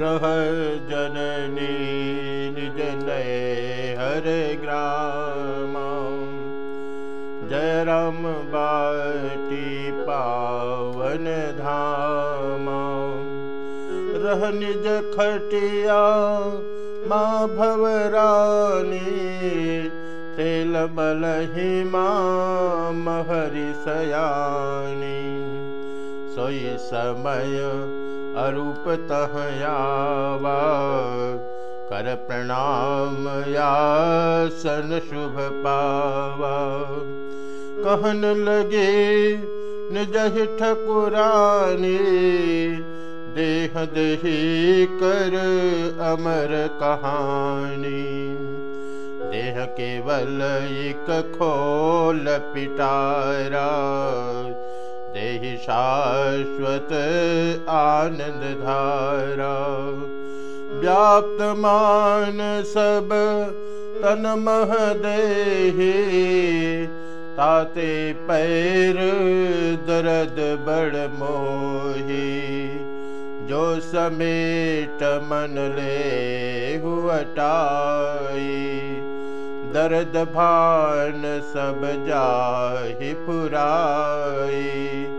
रह जननी निज नय हर ग्राम जय राम बाटी पावन धाम रह निज खटिया माँ भवरानी तेल बलहि माँ महरि सयानी सोई समय अरूप तहयावा कर प्रणाम या सन शुभ पावा कहन लगे, निज ठकुरानी देह दही कर अमर कहानी। देह केवल एक खोल पिटारा देहि शाश्वत आनंद धारा व्याप्त मान सब तन मह देहि, ताते पैर दर्द बड़ मोही। जो समेट मन ले हुटाई दर्द भान सब जाहि पुराई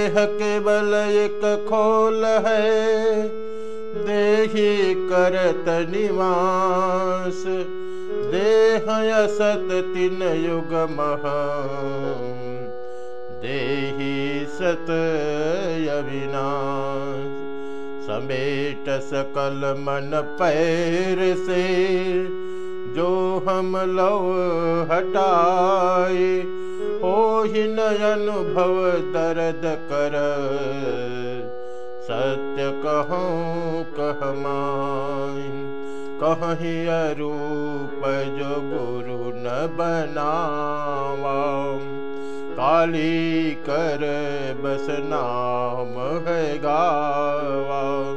देह केवल एक खोल है, देही करत निवास। देह असत तीन युग मह देही सत अविनाश। समेट सकल मन पैर से, जो हम लव हटाए हो ही न अनुभव दर्द कर। सत्य कहो, कह कहीं अरूप जो गुरु न बनावा। काली कर, बस नाम है गावा।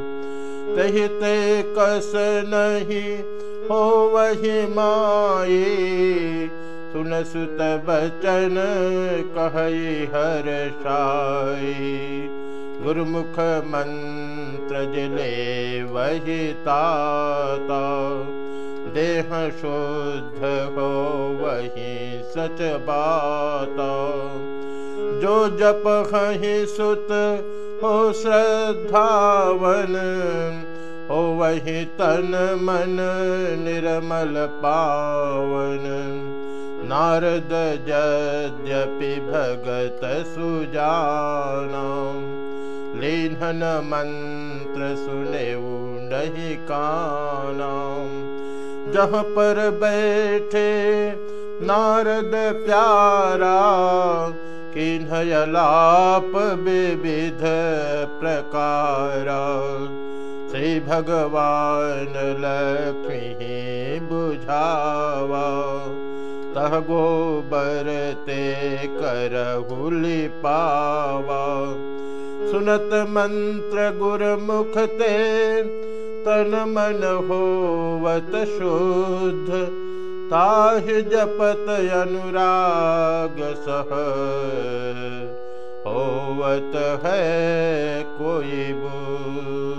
कहते कस नहीं हो वही माए सुन सुत बचन कह हर शाई गुरुमुख मंत्र ज़िले वही ताता। देह शुद्ध हो वही सच बात। जो जप कहीं सुत हो श्रद्धावन, हो वही तन मन निर्मल पावन। नारद यद्यपि भगत सुजाना लीन मंत्र सुने नहीं काना जहाँ पर बैठे नारद प्यारा किन्हयलाप विविध प्रकारा। श्री भगवान लक्ष्मी बुझावा गोबर ते करहुली पावा। सुनत मंत्र गुरमुख ते तन मन होवत शुद्ध। ताह जपत अनुराग सह। होवत है कोई बुद्ध